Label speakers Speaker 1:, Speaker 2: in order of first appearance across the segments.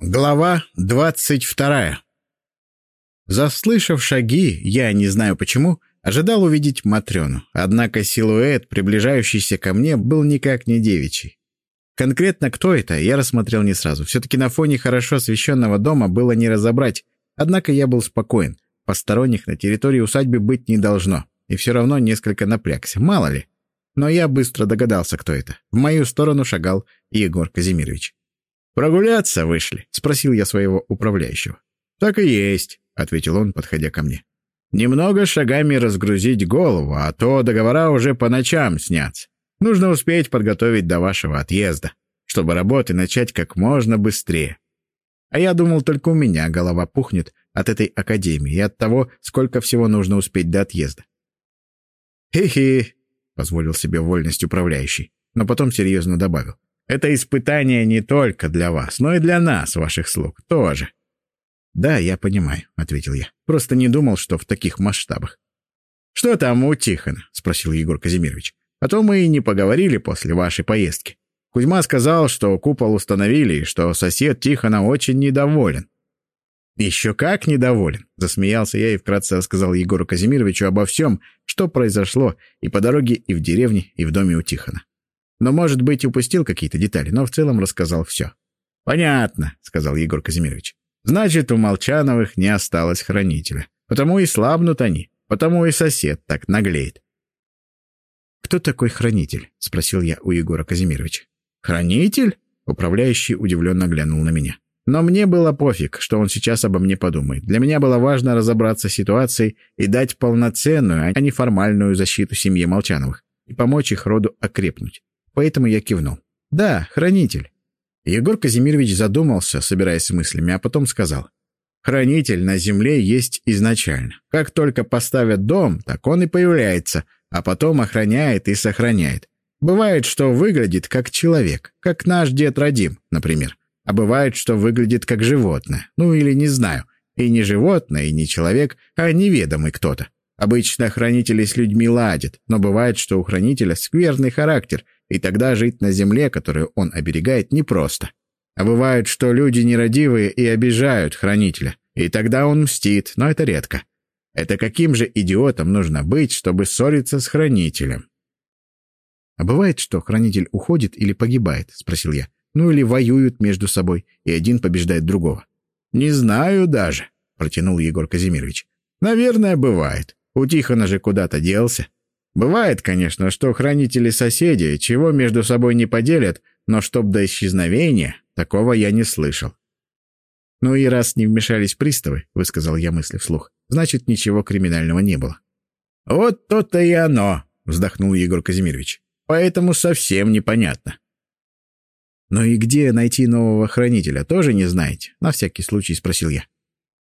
Speaker 1: Глава двадцать вторая Заслышав шаги, я, не знаю почему, ожидал увидеть Матрёну, однако силуэт, приближающийся ко мне, был никак не девичий. Конкретно кто это, я рассмотрел не сразу. Все-таки на фоне хорошо освещенного дома было не разобрать, однако я был спокоен. Посторонних на территории усадьбы быть не должно, и все равно несколько напрягся, мало ли. Но я быстро догадался, кто это. В мою сторону шагал Егор Казимирович. «Прогуляться вышли?» — спросил я своего управляющего. «Так и есть», — ответил он, подходя ко мне. «Немного шагами разгрузить голову, а то договора уже по ночам снятся. Нужно успеть подготовить до вашего отъезда, чтобы работы начать как можно быстрее. А я думал, только у меня голова пухнет от этой академии и от того, сколько всего нужно успеть до отъезда. «Хи-хи», — позволил себе вольность управляющий, но потом серьезно добавил. Это испытание не только для вас, но и для нас, ваших слуг, тоже. «Да, я понимаю», — ответил я. «Просто не думал, что в таких масштабах». «Что там у Тихона?» — спросил Егор Казимирович. «А то мы и не поговорили после вашей поездки. Кузьма сказал, что купол установили, и что сосед Тихона очень недоволен». «Еще как недоволен!» — засмеялся я и вкратце рассказал Егору Казимировичу обо всем, что произошло и по дороге, и в деревне, и в доме у Тихона. Но, может быть, упустил какие-то детали, но в целом рассказал все. «Понятно», — сказал Егор Казимирович. «Значит, у Молчановых не осталось хранителя. Потому и слабнут они, потому и сосед так наглеет». «Кто такой хранитель?» — спросил я у Егора Казимировича. «Хранитель?» — управляющий удивленно глянул на меня. Но мне было пофиг, что он сейчас обо мне подумает. Для меня было важно разобраться с ситуацией и дать полноценную, а не формальную защиту семье Молчановых и помочь их роду окрепнуть поэтому я кивнул. «Да, хранитель». Егор Казимирович задумался, собираясь с мыслями, а потом сказал. «Хранитель на земле есть изначально. Как только поставят дом, так он и появляется, а потом охраняет и сохраняет. Бывает, что выглядит как человек, как наш дед Радим, например. А бывает, что выглядит как животное. Ну или не знаю. И не животное, и не человек, а неведомый кто-то. Обычно хранители с людьми ладят, но бывает, что у хранителя скверный характер – и тогда жить на земле, которую он оберегает, непросто. А бывает, что люди нерадивые и обижают хранителя, и тогда он мстит, но это редко. Это каким же идиотом нужно быть, чтобы ссориться с хранителем? «А бывает, что хранитель уходит или погибает?» — спросил я. «Ну или воюют между собой, и один побеждает другого». «Не знаю даже», — протянул Егор Казимирович. «Наверное, бывает. У Тихона же куда-то делся». Бывает, конечно, что хранители соседи чего между собой не поделят, но чтоб до исчезновения, такого я не слышал. «Ну и раз не вмешались приставы», — высказал я мысли вслух, «значит, ничего криминального не было». «Вот то-то и оно», — вздохнул Егор Казимирович. «Поэтому совсем непонятно». «Ну и где найти нового хранителя, тоже не знаете?» — на всякий случай спросил я.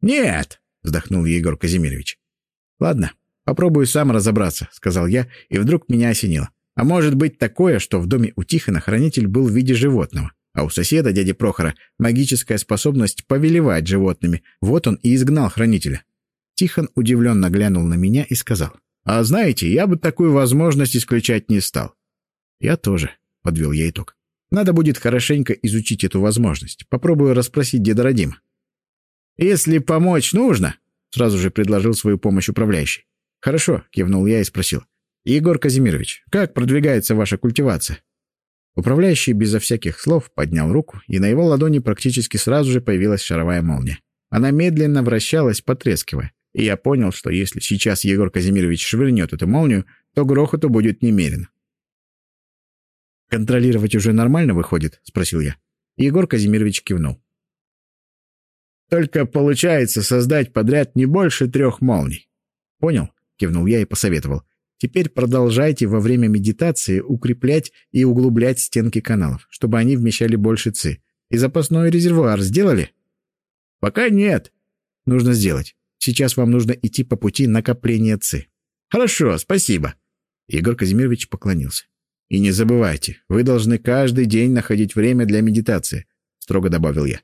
Speaker 1: «Нет», — вздохнул Егор Казимирович. «Ладно, «Попробую сам разобраться», — сказал я, и вдруг меня осенило. А может быть такое, что в доме у Тихона хранитель был в виде животного, а у соседа, дяди Прохора, магическая способность повелевать животными. Вот он и изгнал хранителя. Тихон удивленно глянул на меня и сказал. «А знаете, я бы такую возможность исключать не стал». «Я тоже», — подвел я итог. «Надо будет хорошенько изучить эту возможность. Попробую расспросить деда Родима». «Если помочь нужно», — сразу же предложил свою помощь управляющий. «Хорошо», — кивнул я и спросил. «Егор Казимирович, как продвигается ваша культивация?» Управляющий безо всяких слов поднял руку, и на его ладони практически сразу же появилась шаровая молния. Она медленно вращалась, потрескивая, и я понял, что если сейчас Егор Казимирович швырнет эту молнию, то грохоту будет немерено. «Контролировать уже нормально выходит?» — спросил я. Егор Казимирович кивнул. «Только получается создать подряд не больше трех молний». «Понял?» — кивнул я и посоветовал. «Теперь продолжайте во время медитации укреплять и углублять стенки каналов, чтобы они вмещали больше ЦИ. И запасной резервуар сделали?» «Пока нет». «Нужно сделать. Сейчас вам нужно идти по пути накопления ЦИ». «Хорошо, спасибо». Егор Казимирович поклонился. «И не забывайте, вы должны каждый день находить время для медитации», — строго добавил я.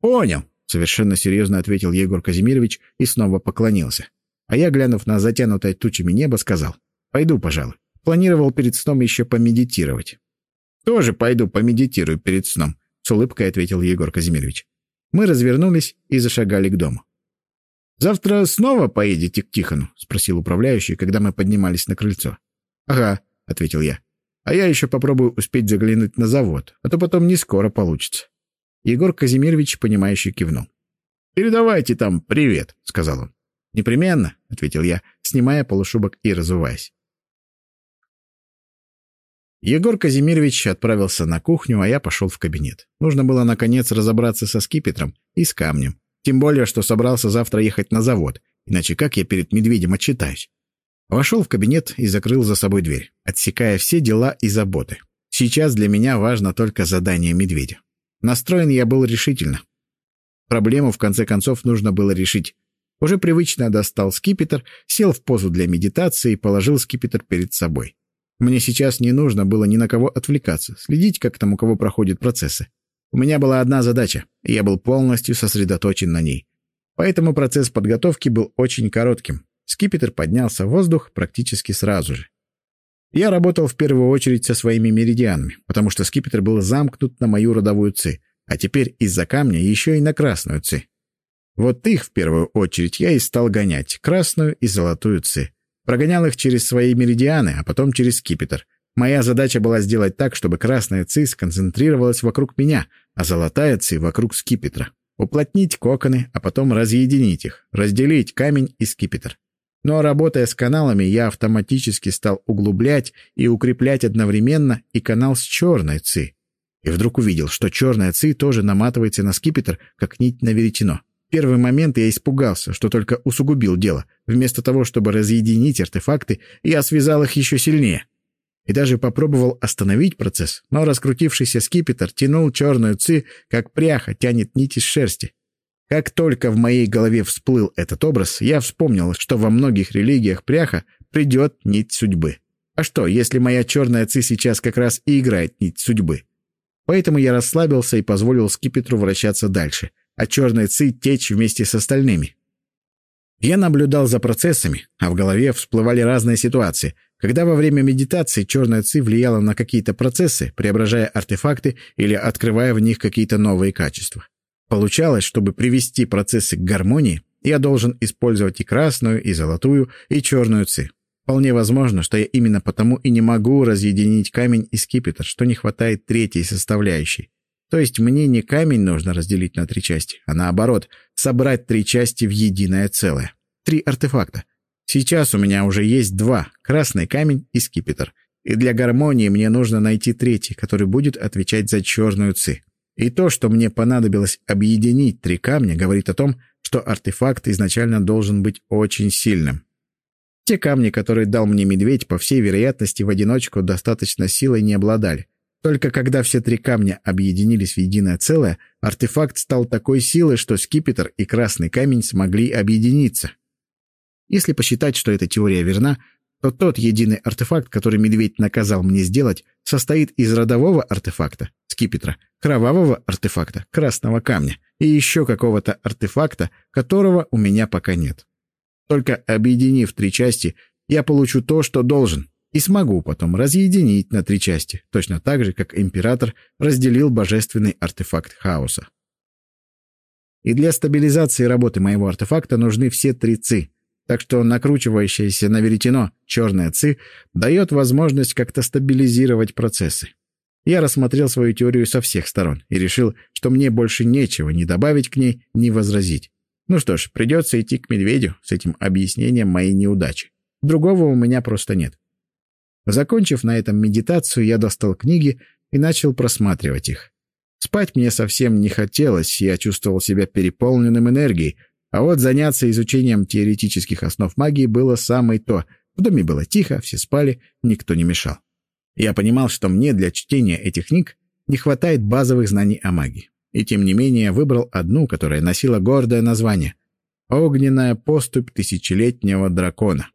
Speaker 1: «Понял», — совершенно серьезно ответил Егор Казимирович и снова поклонился. А я, глянув на затянутое тучами небо, сказал, «Пойду, пожалуй. Планировал перед сном еще помедитировать». «Тоже пойду помедитирую перед сном», — с улыбкой ответил Егор Казимирович. Мы развернулись и зашагали к дому. «Завтра снова поедете к Тихону?» — спросил управляющий, когда мы поднимались на крыльцо. «Ага», — ответил я. «А я еще попробую успеть заглянуть на завод, а то потом не скоро получится». Егор Казимирович, понимающе кивнул. «Передавайте там привет», — сказал он. «Непременно», — ответил я, снимая полушубок и разуваясь. Егор Казимирович отправился на кухню, а я пошел в кабинет. Нужно было, наконец, разобраться со скипетром и с камнем. Тем более, что собрался завтра ехать на завод, иначе как я перед медведем отчитаюсь? Вошел в кабинет и закрыл за собой дверь, отсекая все дела и заботы. Сейчас для меня важно только задание медведя. Настроен я был решительно. Проблему, в конце концов, нужно было решить. Уже привычно достал скипетр, сел в позу для медитации и положил скипетр перед собой. Мне сейчас не нужно было ни на кого отвлекаться, следить, как там у кого проходят процессы. У меня была одна задача, и я был полностью сосредоточен на ней. Поэтому процесс подготовки был очень коротким. Скипетр поднялся в воздух практически сразу же. Я работал в первую очередь со своими меридианами, потому что скипетр был замкнут на мою родовую ци, а теперь из-за камня еще и на красную ци. Вот их в первую очередь я и стал гонять, красную и золотую ци. Прогонял их через свои меридианы, а потом через скипетр. Моя задача была сделать так, чтобы красная ци сконцентрировалась вокруг меня, а золотая ци — вокруг скипетра. Уплотнить коконы, а потом разъединить их, разделить камень и скипетр. Но работая с каналами, я автоматически стал углублять и укреплять одновременно и канал с черной ци. И вдруг увидел, что черная ци тоже наматывается на скипетр, как нить на веретено первый момент я испугался, что только усугубил дело. Вместо того, чтобы разъединить артефакты, я связал их еще сильнее. И даже попробовал остановить процесс, но раскрутившийся скипетр тянул черную ци, как пряха тянет нить из шерсти. Как только в моей голове всплыл этот образ, я вспомнил, что во многих религиях пряха придет нить судьбы. А что, если моя черная ци сейчас как раз и играет нить судьбы? Поэтому я расслабился и позволил скипетру вращаться дальше — а черная ци течь вместе с остальными. Я наблюдал за процессами, а в голове всплывали разные ситуации, когда во время медитации черная ци влияла на какие-то процессы, преображая артефакты или открывая в них какие-то новые качества. Получалось, чтобы привести процессы к гармонии, я должен использовать и красную, и золотую, и черную ци. Вполне возможно, что я именно потому и не могу разъединить камень и скипетр, что не хватает третьей составляющей. То есть мне не камень нужно разделить на три части, а наоборот, собрать три части в единое целое. Три артефакта. Сейчас у меня уже есть два — красный камень и скипетр. И для гармонии мне нужно найти третий, который будет отвечать за черную ци. И то, что мне понадобилось объединить три камня, говорит о том, что артефакт изначально должен быть очень сильным. Те камни, которые дал мне медведь, по всей вероятности, в одиночку достаточно силой не обладали. Только когда все три камня объединились в единое целое, артефакт стал такой силой, что скипетр и красный камень смогли объединиться. Если посчитать, что эта теория верна, то тот единый артефакт, который медведь наказал мне сделать, состоит из родового артефакта, скипетра, кровавого артефакта, красного камня и еще какого-то артефакта, которого у меня пока нет. Только объединив три части, я получу то, что должен, и смогу потом разъединить на три части, точно так же, как император разделил божественный артефакт хаоса. И для стабилизации работы моего артефакта нужны все три ци, так что накручивающееся на веретено черное ци дает возможность как-то стабилизировать процессы. Я рассмотрел свою теорию со всех сторон и решил, что мне больше нечего ни добавить к ней, ни возразить. Ну что ж, придется идти к медведю с этим объяснением моей неудачи. Другого у меня просто нет. Закончив на этом медитацию, я достал книги и начал просматривать их. Спать мне совсем не хотелось, я чувствовал себя переполненным энергией, а вот заняться изучением теоретических основ магии было самое то. В доме было тихо, все спали, никто не мешал. Я понимал, что мне для чтения этих книг не хватает базовых знаний о магии. И тем не менее выбрал одну, которая носила гордое название «Огненная поступь тысячелетнего дракона».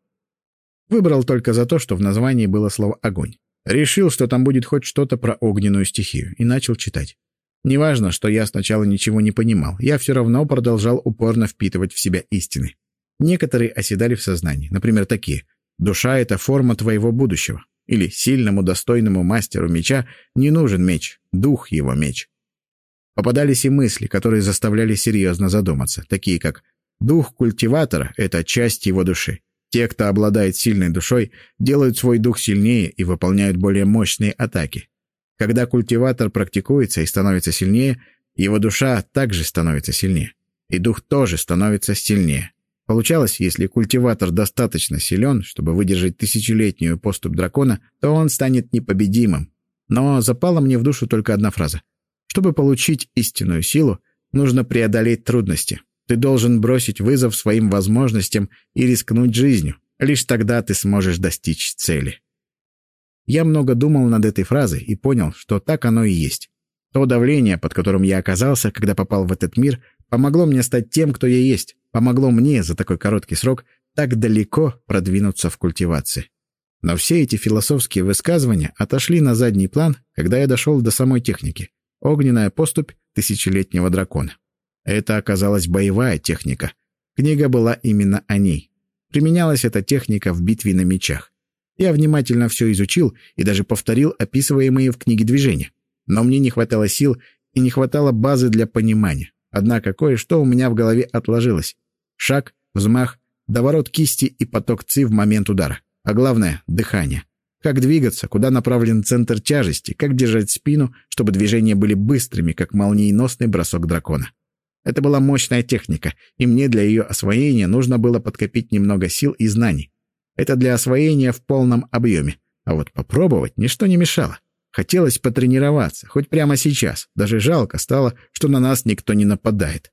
Speaker 1: Выбрал только за то, что в названии было слово «огонь». Решил, что там будет хоть что-то про огненную стихию, и начал читать. Неважно, что я сначала ничего не понимал, я все равно продолжал упорно впитывать в себя истины. Некоторые оседали в сознании, например, такие «душа — это форма твоего будущего» или «сильному достойному мастеру меча не нужен меч, дух его меч». Попадались и мысли, которые заставляли серьезно задуматься, такие как «дух культиватора — это часть его души». Те, кто обладает сильной душой, делают свой дух сильнее и выполняют более мощные атаки. Когда культиватор практикуется и становится сильнее, его душа также становится сильнее. И дух тоже становится сильнее. Получалось, если культиватор достаточно силен, чтобы выдержать тысячелетнюю поступь дракона, то он станет непобедимым. Но запала мне в душу только одна фраза. Чтобы получить истинную силу, нужно преодолеть трудности. Ты должен бросить вызов своим возможностям и рискнуть жизнью. Лишь тогда ты сможешь достичь цели. Я много думал над этой фразой и понял, что так оно и есть. То давление, под которым я оказался, когда попал в этот мир, помогло мне стать тем, кто я есть, помогло мне за такой короткий срок так далеко продвинуться в культивации. Но все эти философские высказывания отошли на задний план, когда я дошел до самой техники — огненная поступь тысячелетнего дракона. Это оказалась боевая техника. Книга была именно о ней. Применялась эта техника в битве на мечах. Я внимательно все изучил и даже повторил описываемые в книге движения. Но мне не хватало сил и не хватало базы для понимания. Однако кое-что у меня в голове отложилось. Шаг, взмах, доворот кисти и поток ци в момент удара. А главное — дыхание. Как двигаться, куда направлен центр тяжести, как держать спину, чтобы движения были быстрыми, как молниеносный бросок дракона. Это была мощная техника, и мне для ее освоения нужно было подкопить немного сил и знаний. Это для освоения в полном объеме. А вот попробовать ничто не мешало. Хотелось потренироваться, хоть прямо сейчас. Даже жалко стало, что на нас никто не нападает.